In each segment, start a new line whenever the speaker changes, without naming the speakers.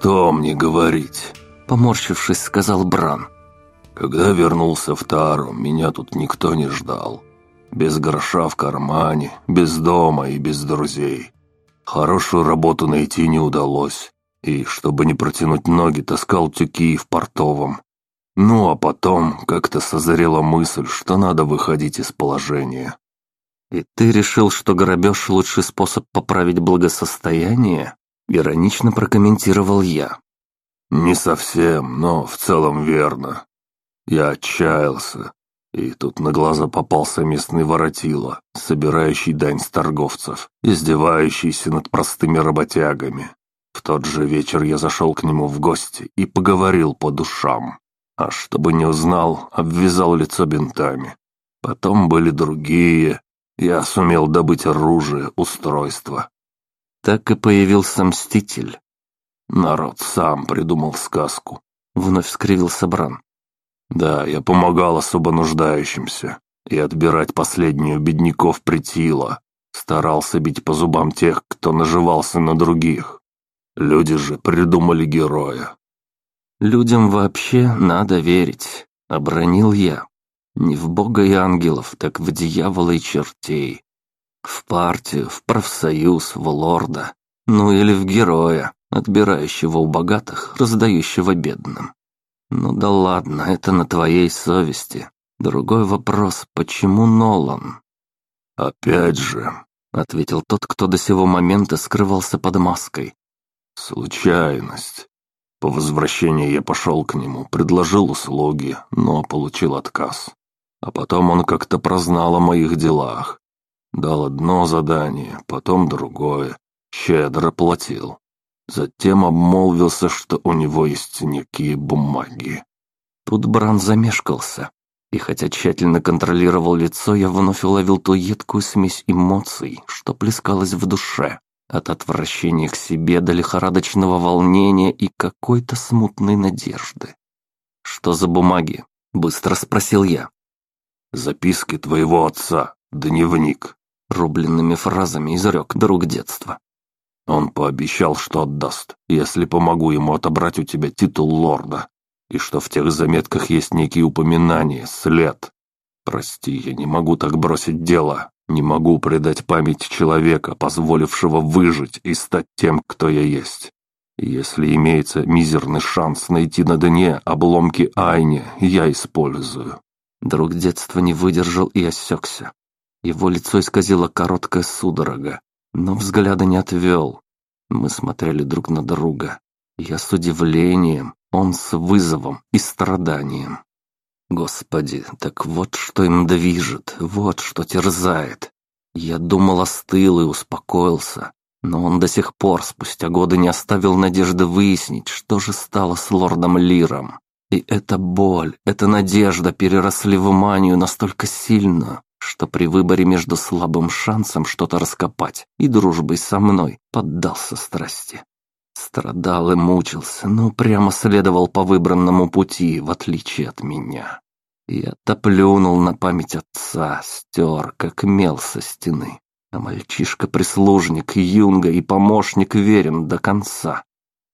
что мне говорить?»
Поморщившись, сказал Бран.
«Когда вернулся в Тару, меня тут никто не ждал. Без гроша в кармане, без дома и без друзей. Хорошую работу найти не удалось. И, чтобы не протянуть ноги, таскал тюки в портовом. Ну, а потом как-то созрела мысль, что надо выходить из положения.
«И ты решил, что грабеж – лучший способ поправить благосостояние?» Иронично прокомментировал я.
«Не совсем, но в целом верно. Я отчаялся, и тут на глаза попался местный воротило, собирающий дань с торговцев, издевающийся над простыми работягами. В тот же вечер я зашел к нему в гости и поговорил по душам. А чтобы не узнал, обвязал лицо бинтами. Потом были другие. Я сумел добыть оружие, устройство.
Так и появился Мститель.
Народ сам придумал сказку.
Вновь скривился Бран.
Да, я помогал особо нуждающимся. И отбирать последнюю бедняков притило. Старался бить по зубам тех, кто наживался на других. Люди же придумали героя.
«Людям вообще надо верить», — обронил я. «Не в бога и ангелов, так в дьявола и чертей. В партию, в профсоюз, в лорда. Ну или в героя, отбирающего у богатых, раздающего бедным. «Ну да ладно, это на твоей совести. Другой вопрос, почему Нолан?»
«Опять же», —
ответил тот, кто до сего момента скрывался под маской.
«Случайность. По возвращении я пошел к нему, предложил услуги, но получил отказ. А потом он как-то прознал о моих делах. Дал одно задание, потом другое. Щедро платил. Затем обмолвился, что у него есть некие бумаги.
Тут Бран замешкался, и хотя тщательно контролировал лицо, я вновь уловил ту едкую смесь эмоций, что плескалась в душе, от отвращения к себе до лихорадочного волнения и какой-то смутной надежды. «Что за бумаги?» — быстро спросил я.
«Записки твоего отца, дневник», —
рубленными фразами изрек друг детства.
Он пообещал, что отдаст, если помогу ему отобрать у тебя титул лорда, и что в тех заметках есть некие упоминания, след. Прости, я не могу так бросить дело, не могу предать память человека, позволившего выжить и стать тем, кто я есть. Если имеется мизерный шанс найти на дне обломки Айни, я использую».
Друг детства не выдержал и осекся. Его лицо исказило короткая судорога но взгляда не отвел. Мы смотрели друг на друга. Я с удивлением, он с вызовом и страданием. Господи, так вот что им движет, вот что терзает. Я думал, остыл и успокоился, но он до сих пор, спустя годы, не оставил надежды выяснить, что же стало с лордом Лиром. И эта боль, эта надежда переросли в манию настолько сильно, что при выборе между слабым шансом что-то раскопать и дружбой со мной поддался страсти. Страдал и мучился, но прямо следовал по выбранному пути, в отличие от меня. Я-то плюнул на память отца, стер, как мел со стены. А мальчишка-прислужник, юнга и помощник верен до конца.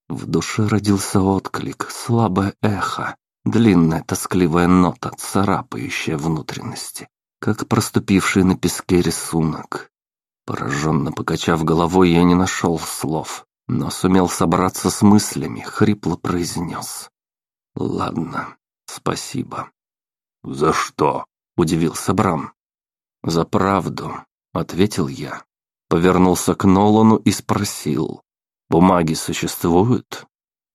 В душе родился отклик, слабое эхо, длинная тоскливая нота, царапающая внутренности как проступивший на песке рисунок. Пораженно покачав головой, я не нашел слов, но сумел собраться с мыслями, хрипло произнес. «Ладно, спасибо».
«За что?» — удивился Брам.
«За правду», — ответил я. Повернулся к Нолану и спросил. «Бумаги существуют?»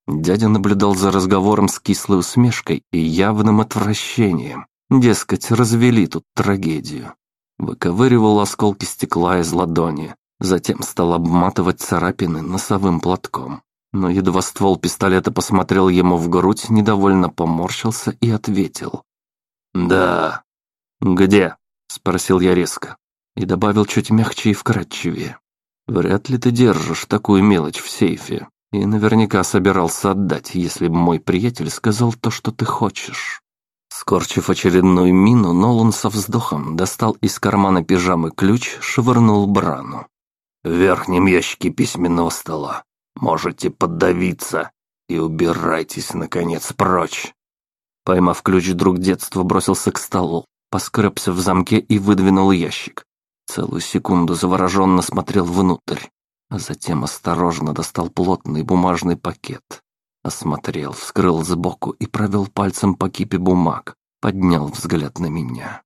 Дядя наблюдал за разговором с кислой усмешкой и явным отвращением. Дескать, развели тут трагедию. Выковыривал осколки стекла из ладони, затем стал обматывать царапины носовым платком. Но едва ствол пистолета посмотрел ему в грудь, недовольно поморщился и ответил. «Да». «Где?» — спросил я резко. И добавил чуть мягче и вкрадчивее. «Вряд ли ты держишь такую мелочь в сейфе. И наверняка собирался отдать, если бы мой приятель сказал то, что ты хочешь». Скорчив очередную мину, Нолан со вздохом достал из кармана пижамы ключ, швырнул Брану.
«В верхнем ящике письменного стола. Можете поддавиться. и убирайтесь, наконец, прочь!»
Поймав ключ, друг детства бросился к столу, поскребся в замке и выдвинул ящик. Целую секунду завороженно смотрел внутрь, а затем осторожно достал плотный бумажный пакет. Осмотрел, вскрыл сбоку и провел пальцем по кипе бумаг, поднял взгляд на меня.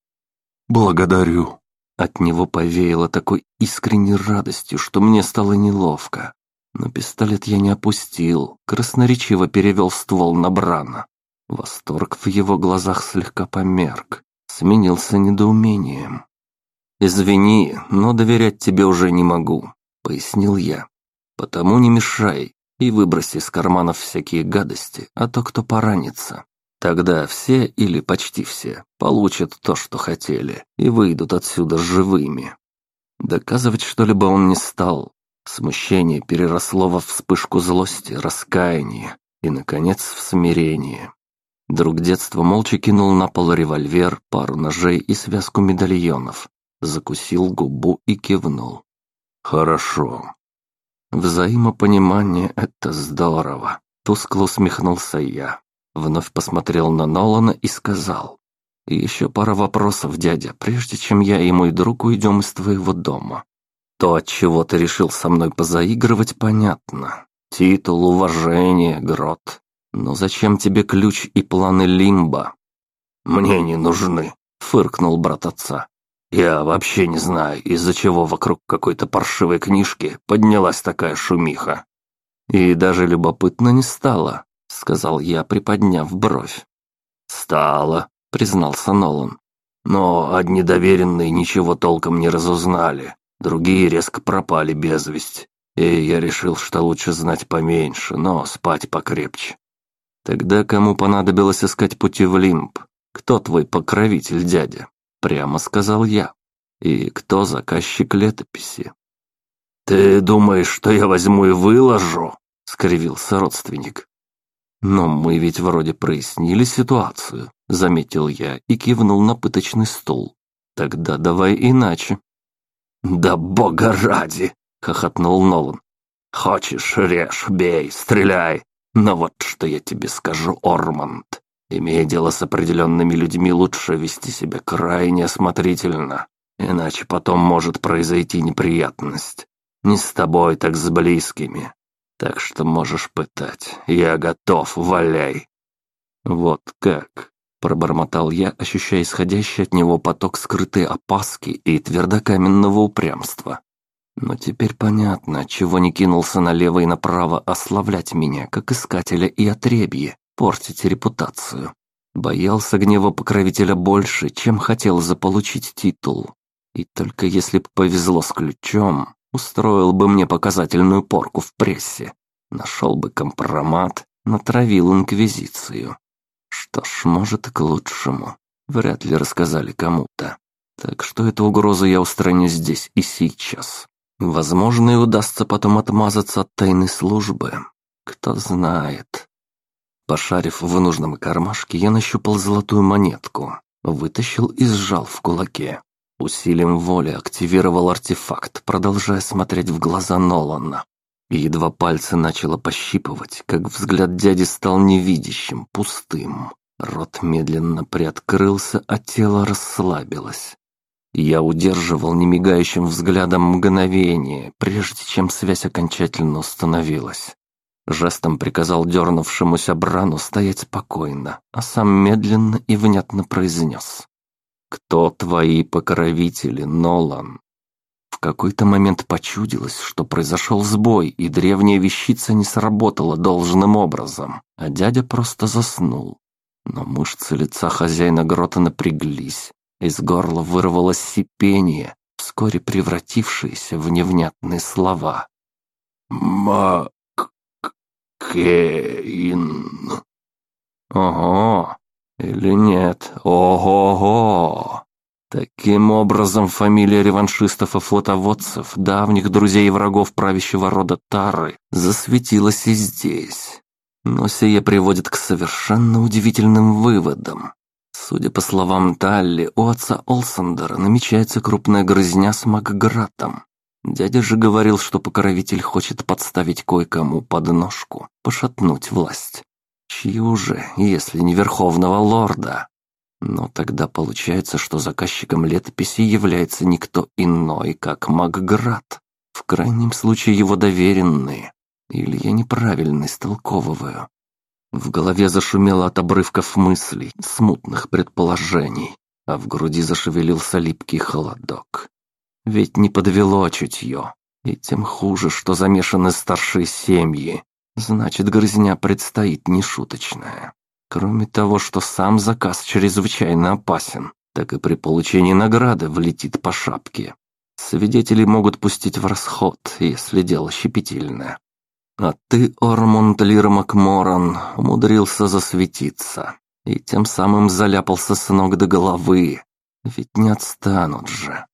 «Благодарю».
От него повеяло такой искренней радостью, что мне стало неловко. Но пистолет я не опустил, красноречиво перевел ствол на Брана. Восторг в его глазах слегка померк, сменился недоумением. «Извини, но доверять тебе уже не могу», — пояснил я. «Потому не мешай и выброси из карманов всякие гадости, а то кто поранится. Тогда все или почти все получат то, что хотели, и выйдут отсюда живыми». Доказывать что-либо он не стал, Смущение переросло во вспышку злости, раскаяния и, наконец, в смирение. Друг детства молча кинул на пол револьвер, пару ножей и связку медальонов, закусил губу и кивнул.
«Хорошо».
«Взаимопонимание — это здорово», — тускло усмехнулся я. Вновь посмотрел на Нолана и сказал. «Еще пара вопросов, дядя, прежде чем я и мой друг уйдем из твоего дома. То, от чего ты решил со мной позаигрывать, понятно. Титул, уважение, грот. Но зачем тебе ключ и планы Лимба?
Мне не нужны, фыркнул брат отца. Я вообще не знаю, из-за чего вокруг какой-то паршивой книжки поднялась такая шумиха.
И даже любопытно не стало, сказал я, приподняв бровь.
Стало, признался Нолан. Но одни доверенные ничего толком не разузнали. Другие резко пропали без весть, и я решил, что лучше знать поменьше, но спать покрепче.
Тогда кому понадобилось искать пути в Лимб? Кто твой покровитель, дядя? Прямо сказал я. И кто заказчик летописи?
«Ты думаешь, что я возьму и выложу?» — скривился родственник.
«Но мы ведь вроде прояснили ситуацию», — заметил я и кивнул на пыточный стул. «Тогда давай иначе».
«Да бога ради!» — хохотнул Нолан. «Хочешь, режь, бей, стреляй. Но вот что я тебе скажу, Орманд. Имея дело с определенными людьми, лучше вести себя крайне осмотрительно, иначе потом может произойти неприятность. Не с тобой, так с близкими. Так что можешь пытать. Я готов, валяй».
«Вот как?» Пробормотал я, ощущая исходящий от него поток скрытой опаски и твердокаменного упрямства. Но теперь понятно, чего не кинулся налево и направо ославлять меня, как искателя и отребье, портить репутацию. Боялся гнева покровителя больше, чем хотел заполучить титул. И только если бы повезло с ключом, устроил бы мне показательную порку в прессе. Нашел бы компромат, натравил инквизицию. Что ж, может, к лучшему. Вряд ли рассказали кому-то. Так что эту угрозу я устраню здесь и сейчас. Возможно, и удастся потом отмазаться от тайной службы. Кто знает. Пошарив в нужном кармашке, я нащупал золотую монетку, вытащил и сжал в кулаке. Усилием воли активировал артефакт, продолжая смотреть в глаза Нолана. Едва пальцы начало пощипывать, как взгляд дяди стал невидящим, пустым. Рот медленно приоткрылся, а тело расслабилось. Я удерживал немигающим взглядом мгновение, прежде чем связь окончательно установилась. Жестом приказал дернувшемуся Брану стоять спокойно, а сам медленно и внятно произнес. «Кто твои покровители, Нолан?» В какой-то момент почудилось, что произошел сбой, и древняя вещица не сработала должным образом, а дядя просто заснул. Но мышцы лица хозяина грота напряглись, из горла вырвалось сипение, вскоре превратившееся в невнятные слова.
«Маккейн».
«Ого! Или нет? Ого-го!» Таким образом, фамилия реваншистов и флотоводцев, давних друзей и врагов правящего рода Тары, засветилась и здесь. Но сие приводит к совершенно удивительным выводам. Судя по словам Талли, у отца Олсандера намечается крупная грызня с Макгратом. Дядя же говорил, что покровитель хочет подставить кое-кому подножку, пошатнуть власть. Чью же, если не верховного лорда? Но тогда получается, что заказчиком летописи является никто иной, как Макград. В крайнем случае его доверенные. Или я неправильно истолковываю. В голове зашумело от обрывков мыслей, смутных предположений, а в груди зашевелился липкий холодок. Ведь не подвело чутье, и тем хуже, что замешаны старшие семьи. Значит, грызня предстоит нешуточная. Кроме того, что сам заказ чрезвычайно опасен, так и при получении награды влетит по шапке. Свидетели могут пустить в расход, если дело щепетильное. А ты, Ормонд Лир Макморан, умудрился засветиться. И тем самым заляпался с ног до головы. Ведь не отстанут же.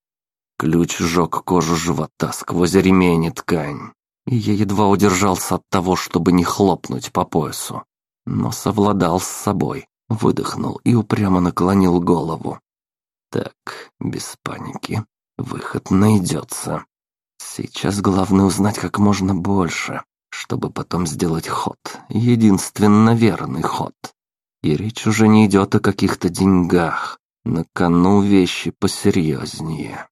Ключ сжег кожу живота сквозь ремень и ткань. И я едва удержался от того, чтобы не хлопнуть по поясу. Но совладал с собой, выдохнул и упрямо наклонил голову. Так, без паники. Выход найдется. Сейчас главное узнать как можно больше чтобы потом сделать ход, единственно верный ход. И речь уже не идет о каких-то деньгах, на кону вещи посерьезнее.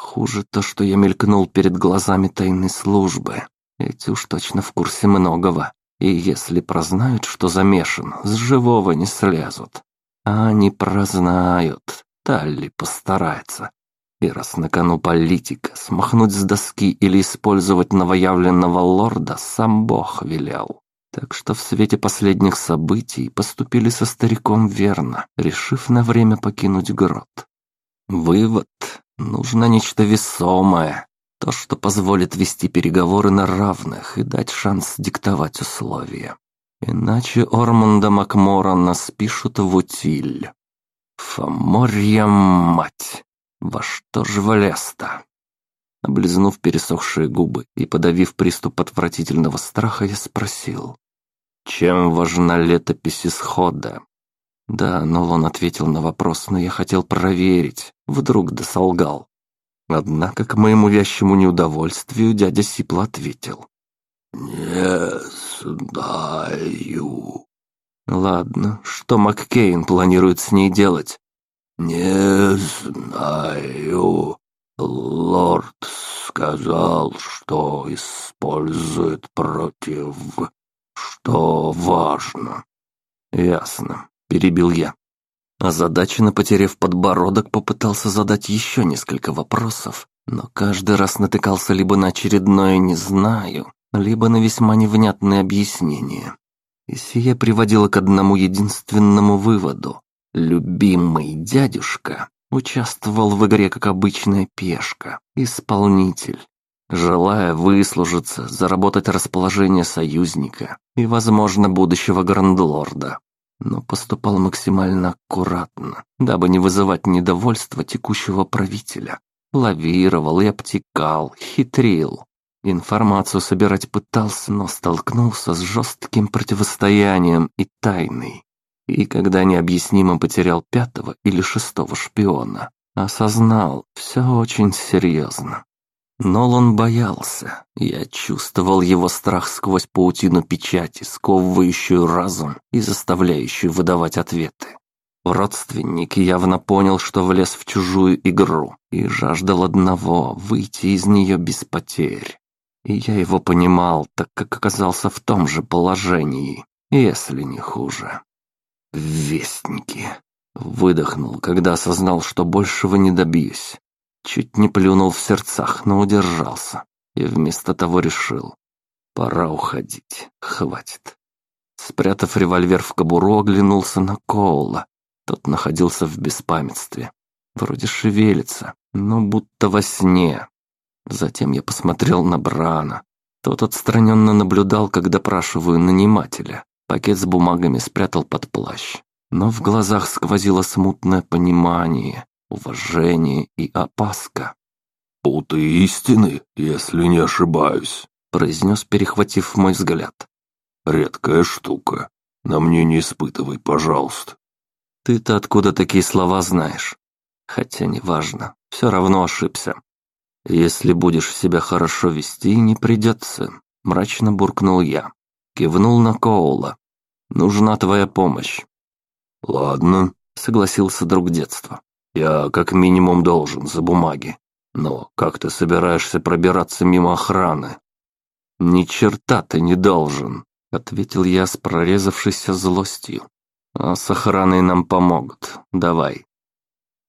Хуже то, что я мелькнул перед глазами тайной службы. Эти уж точно в курсе многого, и если прознают, что замешан, с живого не слезут. А они прознают, Талли постарается, и раз на кону политика, смахнуть с доски или использовать новоявленного лорда сам Бог велел. Так что в свете последних событий поступили со стариком верно, решив на время покинуть грот. Вывод. Нужно нечто весомое. То, что позволит вести переговоры на равных и дать шанс диктовать условия. Иначе Ормонда Макморана спишут в утиль. Фоморья мать! Во что же Валеста? Облизнув пересохшие губы и подавив приступ отвратительного страха, я спросил. «Чем важна летопись исхода?» Да, Нолан ответил на вопрос, но я хотел проверить. Вдруг да солгал. Однако, к моему вящему неудовольствию, дядя Сипла ответил.
«Не знаю».
«Ладно, что Маккейн планирует с ней делать?»
«Не знаю. Лорд сказал, что использует против... что важно».
«Ясно», — перебил я. Озадаченно потеряв подбородок, попытался задать еще несколько вопросов, но каждый раз натыкался либо на очередное «не знаю», либо на весьма невнятные объяснения. И сие приводило к одному единственному выводу. Любимый дядюшка участвовал в игре как обычная пешка, исполнитель, желая выслужиться, заработать расположение союзника и, возможно, будущего грандлорда. Но поступал максимально аккуратно, дабы не вызывать недовольства текущего правителя. Лавировал и обтекал, хитрил. Информацию собирать пытался, но столкнулся с жестким противостоянием и тайной и когда необъяснимо потерял пятого или шестого шпиона, осознал, все очень серьезно. Нолан боялся. Я чувствовал его страх сквозь паутину печати, сковывающую разум и заставляющую выдавать ответы. Родственник явно понял, что влез в чужую игру и жаждал одного — выйти из нее без потерь. И я его понимал, так как оказался в том же положении, если не хуже. «Вестники!» Выдохнул, когда осознал, что большего не добьюсь. Чуть не плюнул в сердцах, но удержался. И вместо того решил. Пора уходить, хватит. Спрятав револьвер в кобуру, оглянулся на Коула. Тот находился в беспамятстве. Вроде шевелится, но будто во сне. Затем я посмотрел на Брана. Тот отстраненно наблюдал, как допрашиваю нанимателя. Пакет с бумагами спрятал под плащ. Но в глазах сквозило смутное понимание, уважение и опаска.
«Путы истины, если не ошибаюсь», — произнес, перехватив мой взгляд. «Редкая штука. На мне не испытывай, пожалуйста».
«Ты-то откуда такие слова знаешь?» «Хотя неважно, все равно ошибся». «Если будешь себя хорошо вести, не придется», — мрачно буркнул я. Кивнул на Коула. «Нужна твоя помощь».
«Ладно», — согласился друг детства. «Я как минимум должен за бумаги. Но как ты собираешься пробираться мимо охраны?»
«Ни черта ты не должен», — ответил я с прорезавшейся злостью. «А с охраной нам помогут. Давай».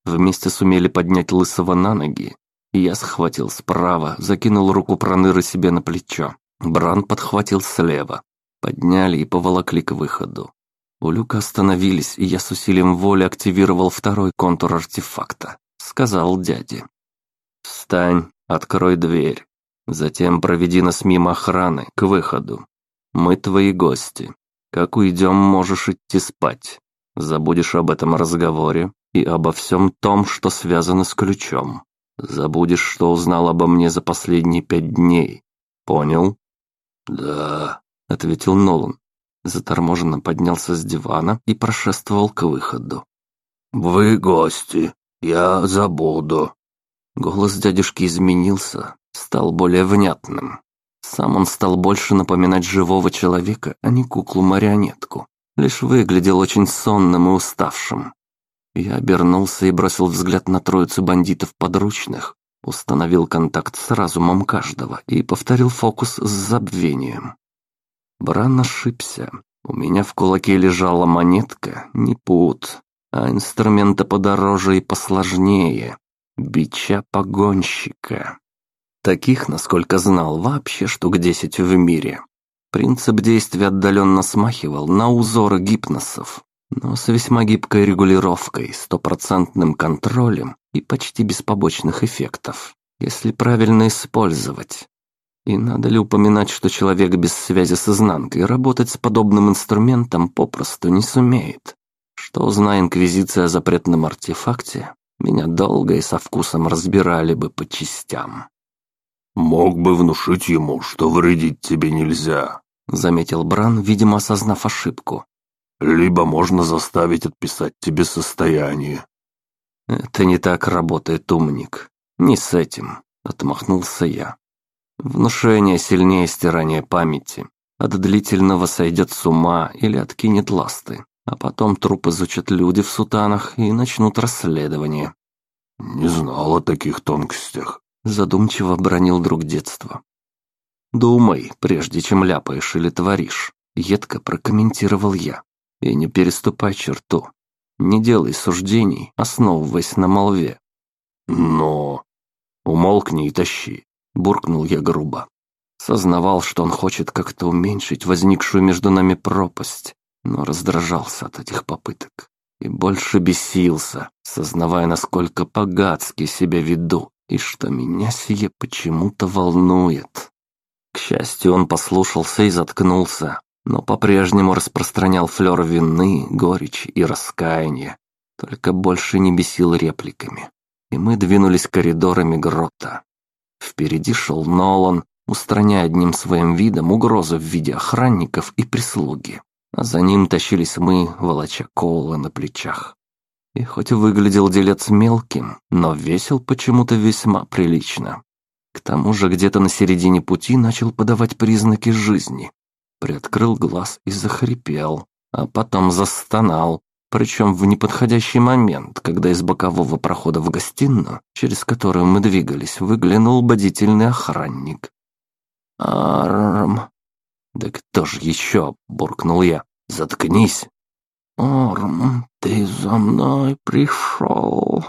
Вместе сумели поднять Лысого на ноги, я схватил справа, закинул руку Проныры себе на плечо. Бран подхватил слева. Подняли и поволокли к выходу. У люка остановились, и я с усилием воли активировал второй контур артефакта. Сказал дяде. «Встань, открой дверь. Затем проведи нас мимо охраны, к выходу. Мы твои гости. Как уйдем, можешь идти спать. Забудешь об этом разговоре и обо всем том, что связано с ключом. Забудешь, что узнал обо мне за последние пять дней. Понял?»
«Да», —
ответил Нолан. Заторможенно поднялся с дивана и прошествовал к выходу.
«Вы гости, я забуду».
Голос дядюшки изменился, стал более внятным. Сам он стал больше напоминать живого человека, а не куклу-марионетку. Лишь выглядел очень сонным и уставшим. Я обернулся и бросил взгляд на троицу бандитов подручных, установил контакт с разумом каждого и повторил фокус с забвением. Бран ошибся. У меня в кулаке лежала монетка, не пут, а инструмента подороже и посложнее. Бича погонщика. Таких, насколько знал, вообще штук десять в мире. Принцип действия отдаленно смахивал на узоры гипносов, но с весьма гибкой регулировкой, стопроцентным контролем и почти без побочных эффектов, если правильно использовать. И надо ли упоминать, что человек без связи с изнанкой работать с подобным инструментом попросту не сумеет? Что, зная Инквизиция о запретном артефакте, меня долго и со вкусом разбирали бы по частям.
«Мог бы внушить ему, что вредить тебе нельзя», —
заметил Бран, видимо, осознав ошибку.
«Либо можно заставить отписать тебе состояние».
«Это не так работает, умник. Не с этим», — отмахнулся я. «Внушение сильнее стирания памяти. От длительного сойдет с ума или откинет ласты, а потом труп изучат люди в сутанах и начнут расследование».
«Не знал о таких тонкостях»,
задумчиво бронил друг детства. «Думай, прежде чем ляпаешь или творишь», — едко прокомментировал я. «И не переступай черту. Не делай суждений, основываясь на молве».
«Но...»
«Умолкни и тащи», — буркнул я грубо. Сознавал, что он хочет как-то уменьшить возникшую между нами пропасть, но раздражался от этих попыток и больше бесился, сознавая, насколько по-гадски себя веду и что меня сие почему-то волнует. К счастью, он послушался и заткнулся, но по-прежнему распространял флёр вины, горечи и раскаяния, только больше не бесил репликами. И мы двинулись коридорами грота. Впереди шел Нолан, устраняя одним своим видом угрозу в виде охранников и прислуги. А за ним тащились мы, волоча Коула на плечах. И хоть выглядел делец мелким, но весил почему-то весьма прилично. К тому же где-то на середине пути начал подавать признаки жизни. Приоткрыл глаз и захрипел, а потом застонал, причем в неподходящий момент, когда из бокового прохода в гостиную, через которую мы двигались, выглянул бодительный охранник. «Арм!» «Да кто же еще?» — буркнул я. «Заткнись!» «Орм, ты за мной пришел!»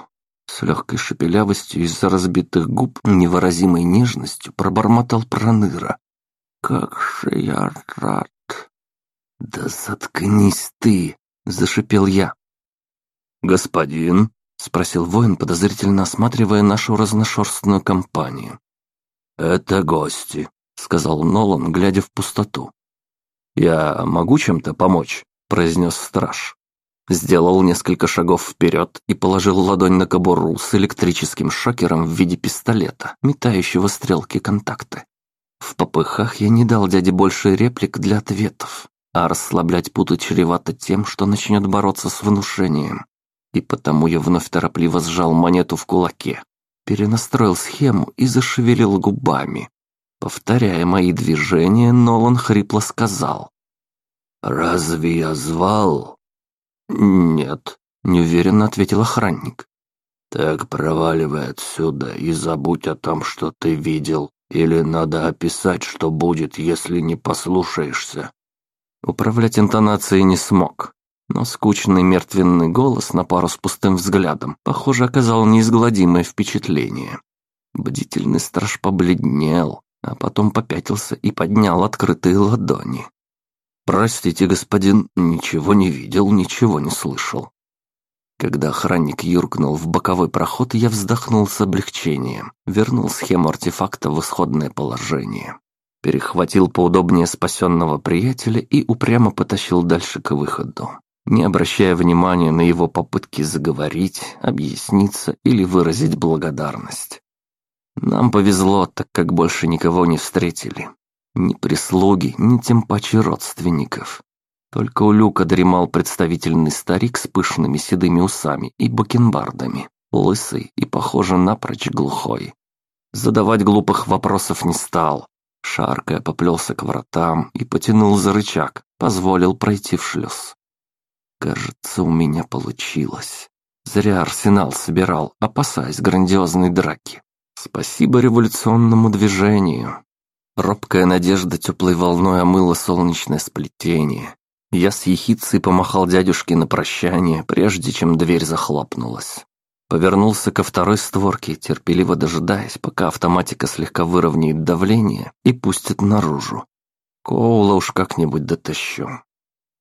С легкой шепелявостью из-за разбитых губ невыразимой нежностью пробормотал Проныра. «Как же я рад!» «Да заткнись ты!» — зашипел я.
«Господин?» — спросил воин, подозрительно осматривая нашу разношерстную компанию. «Это гости», — сказал Нолан, глядя в пустоту. «Я могу чем-то помочь?» произнес страж. Сделал несколько шагов вперед и положил ладонь на кобуру с электрическим шокером в виде пистолета, метающего стрелки контакты. В попыхах я не дал дяде больше реплик для ответов, а расслаблять путы чревато тем, что начнет бороться с внушением. И потому я вновь торопливо сжал монету в кулаке.
перенастроил схему и зашевелил губами. Повторяя мои движения, Нолан хрипло сказал. «Разве я звал?» «Нет», — неуверенно ответил охранник. «Так проваливай отсюда и забудь о том, что ты видел, или надо описать, что будет, если не послушаешься». Управлять интонацией не смог, но скучный мертвенный голос на пару с пустым взглядом, похоже, оказал неизгладимое впечатление. Бдительный страж побледнел, а потом попятился и поднял открытые ладони. «Простите, господин, ничего не видел, ничего не слышал». Когда охранник юркнул в боковой проход, я вздохнул с облегчением, вернул схему артефакта в исходное положение. Перехватил поудобнее спасенного приятеля и упрямо потащил дальше к выходу, не обращая внимания на его попытки заговорить, объясниться или выразить благодарность. Нам повезло, так как больше никого не встретили. Ни прислуги, ни тем паче родственников. Только у люка дремал представительный старик с пышными седыми усами и бакенбардами, лысый и, похоже, напрочь глухой. Задавать глупых вопросов не стал. Шаркая поплелся к вратам и потянул за рычаг, позволил пройти в шлюз. Кажется, у меня получилось. Зря арсенал собирал, опасаясь грандиозной драки. Спасибо революционному движению. Робкая надежда теплой волной омыла солнечное сплетение. Я с ехицей помахал дядюшке на прощание, прежде чем дверь захлопнулась. Повернулся ко второй створке, терпеливо дожидаясь, пока автоматика слегка выровняет давление и пустит наружу. Коула уж как-нибудь дотащу.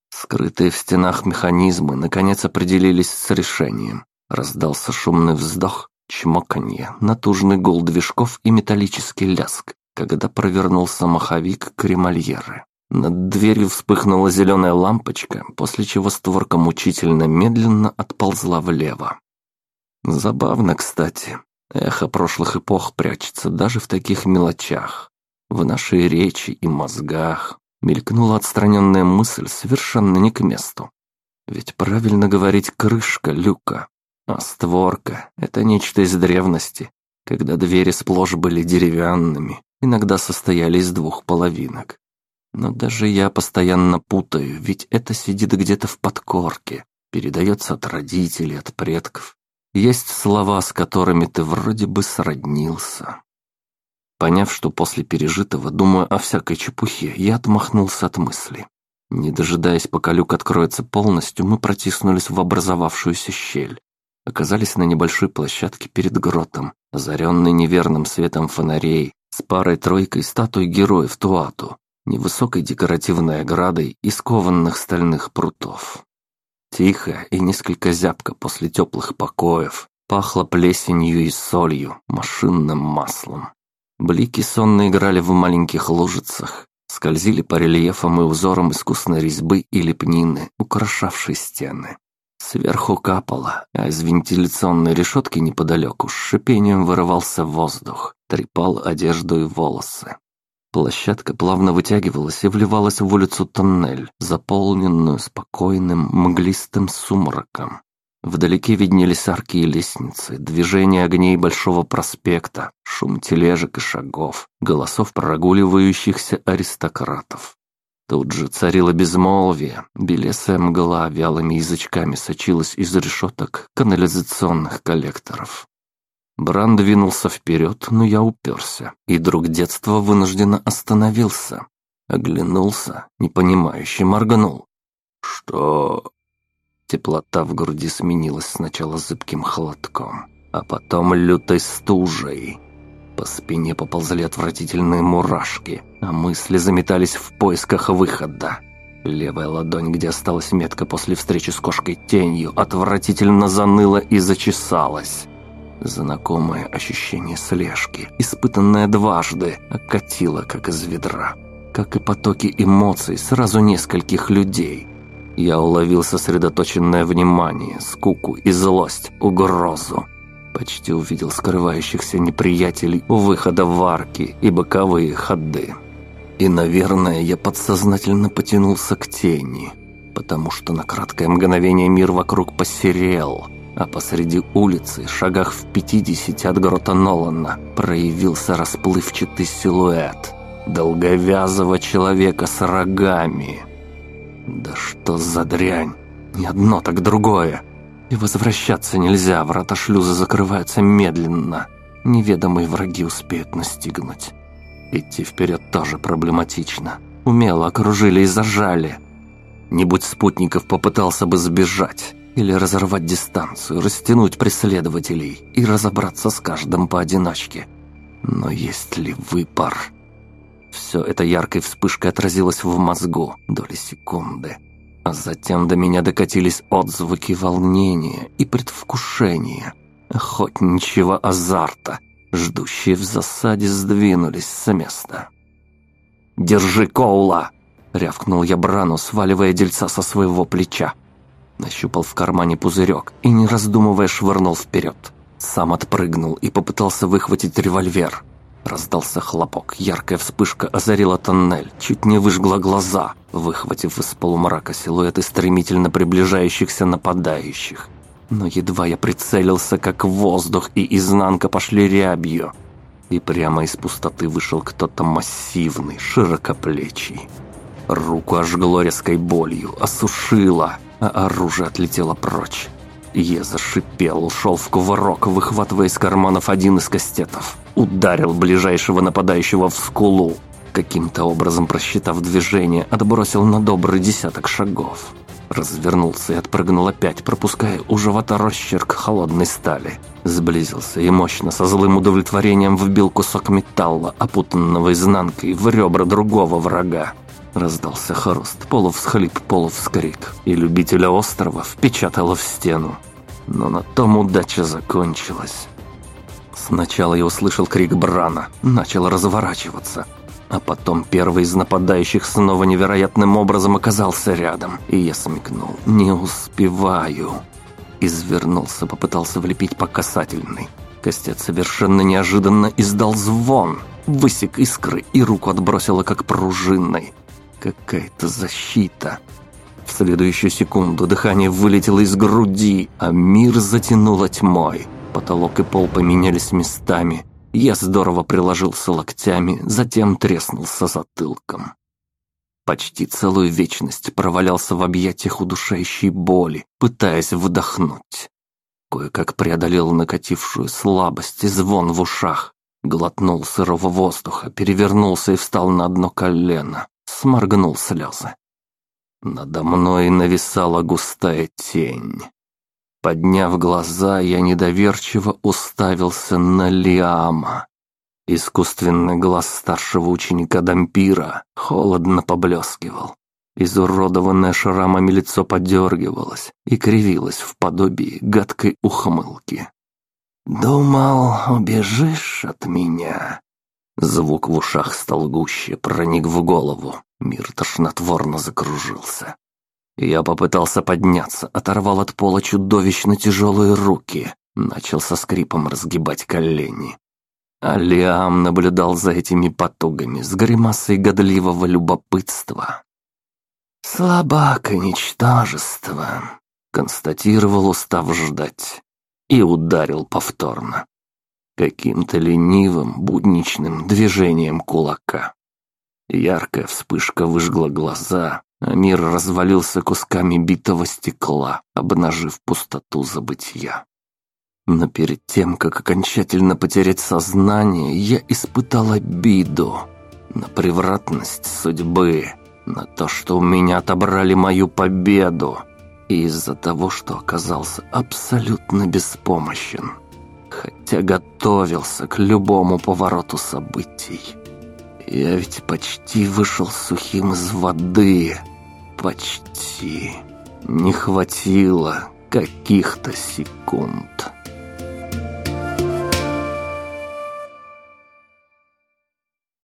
Скрытые в стенах механизмы наконец определились с решением. Раздался шумный вздох, чмоканье, натужный гул движков и металлический ляск когда провернулся маховик кремольеры. Над дверью вспыхнула зеленая лампочка, после чего створка мучительно медленно отползла влево. Забавно, кстати. Эхо прошлых эпох прячется даже в таких мелочах. В нашей речи и мозгах мелькнула отстраненная мысль совершенно не к месту. Ведь правильно говорить крышка люка, а створка — это нечто из древности, когда двери сплошь были деревянными, иногда состояли из двух половинок. Но даже я постоянно путаю, ведь это сидит где-то в подкорке, передается от родителей, от предков. Есть слова, с которыми ты вроде бы сроднился. Поняв, что после пережитого думаю о всякой чепухе, я отмахнулся от мысли. Не дожидаясь, пока люк откроется полностью, мы протиснулись в образовавшуюся щель. Оказались на небольшой площадке перед гротом, озаренной неверным светом фонарей, с парой-тройкой статуй героев Туату, невысокой декоративной оградой из кованных стальных прутов. Тихо и несколько зябко после теплых покоев пахло плесенью и солью, машинным маслом. Блики сонно играли в маленьких лужицах, скользили по рельефам и узорам искусной резьбы и лепнины, украшавшей стены. Сверху капало, а из вентиляционной решетки неподалеку с шипением вырывался воздух, трепал одежду и волосы. Площадка плавно вытягивалась и вливалась в улицу тоннель, заполненную спокойным, мглистым сумраком. Вдалеке виднелись арки и лестницы, движение огней Большого проспекта, шум тележек и шагов, голосов прогуливающихся аристократов. Тут же царило безмолвие, белесая мгла вялыми язычками сочилась из решеток канализационных коллекторов. Бран двинулся вперед, но я уперся, и друг детства вынужденно остановился. Оглянулся, непонимающе моргнул. «Что?» Теплота в груди сменилась сначала зыбким холодком, а потом лютой стужей. По спине поползли отвратительные мурашки, а мысли заметались в поисках выхода. Левая ладонь, где осталась метка после встречи с кошкой тенью, отвратительно заныла и зачесалась. Знакомое ощущение слежки, испытанное дважды, окатило, как из ведра. Как и потоки эмоций сразу нескольких людей. Я уловил сосредоточенное внимание, скуку и злость, угрозу. Почти увидел скрывающихся неприятелей у выхода в арки и боковые ходы. И, наверное, я подсознательно потянулся к тени, потому что на краткое мгновение мир вокруг посерел, а посреди улицы, шагах в пятидесяти от грота Нолана, проявился расплывчатый силуэт долговязого человека с рогами. Да что за дрянь? Ни одно, так другое. И возвращаться нельзя, врата шлюза закрываются медленно. Неведомые враги успеют настигнуть. Идти вперед тоже проблематично. Умело окружили и зажали. Не будь спутников, попытался бы сбежать. Или разорвать дистанцию, растянуть преследователей и разобраться с каждым поодиночке. Но есть ли выбор? Все это яркой вспышкой отразилось в мозгу доли секунды. А затем до меня докатились отзвуки волнения и предвкушения, охотничьего азарта, ждущие в засаде сдвинулись с места. «Держи Коула!» — рявкнул я Брану, сваливая дельца со своего плеча. Нащупал в кармане пузырек и, не раздумывая, швырнул вперед. Сам отпрыгнул и попытался выхватить револьвер. Раздался хлопок, яркая вспышка озарила тоннель, чуть не выжгла глаза, выхватив из полумрака силуэты стремительно приближающихся нападающих. Но едва я прицелился, как воздух и изнанка пошли рябью, и прямо из пустоты вышел кто-то массивный, широкоплечий. Руку ожгло резкой болью, осушило, а оружие отлетело прочь. Я зашипел, ушел в кувырок, выхватывая из карманов один из кастетов. Ударил ближайшего нападающего в скулу. Каким-то образом просчитав движение, отбросил на добрый десяток шагов. Развернулся и отпрыгнул опять, пропуская у живота росчерк холодной стали. Сблизился и мощно, со злым удовлетворением вбил кусок металла, опутанного изнанкой, в ребра другого врага. Раздался хруст, полувсхлип, полувскрик, и любителя острова впечатало в стену. Но на том удача закончилась. Сначала я услышал крик Брана, начал разворачиваться. А потом первый из нападающих снова невероятным образом оказался рядом, и я смекнул «не успеваю». Извернулся, попытался влепить по касательной. Костец совершенно неожиданно издал звон, высек искры и руку отбросило как пружинной. Какая-то защита. В следующую секунду дыхание вылетело из груди, а мир затянуло тьмой. Потолок и пол поменялись местами. Я здорово приложился локтями, затем треснулся затылком. Почти целую вечность провалялся в объятиях удушающей боли, пытаясь вдохнуть. Кое-как преодолел накатившую слабость и звон в ушах. Глотнул сырого воздуха, перевернулся и встал на одно колено сморгнул слезы. Надо мной нависала густая тень. Подняв глаза, я недоверчиво уставился на Лиама. Искусственный глаз старшего ученика Дампира холодно поблескивал. Изуродованное шрамами лицо подергивалось и кривилось в подобии гадкой ухмылки. «Думал, убежишь от меня?» Звук в ушах стал гуще, проник в голову. Мир тошнотворно закружился. Я попытался подняться, оторвал от пола чудовищно тяжелые руки. Начал со скрипом разгибать колени. Алиам наблюдал за этими потугами с гримасой годливого любопытства. «Слабак и ничтожество», — констатировал, устав ждать, и ударил повторно каким-то ленивым, будничным движением кулака. Яркая вспышка выжгла глаза, а мир развалился кусками битого стекла, обнажив пустоту забытия. Но перед тем, как окончательно потерять сознание, я испытал обиду на превратность судьбы, на то, что у меня отобрали мою победу, и из-за того, что оказался абсолютно беспомощен хотя готовился к любому повороту событий. Я ведь почти вышел сухим из воды. Почти. Не хватило каких-то секунд.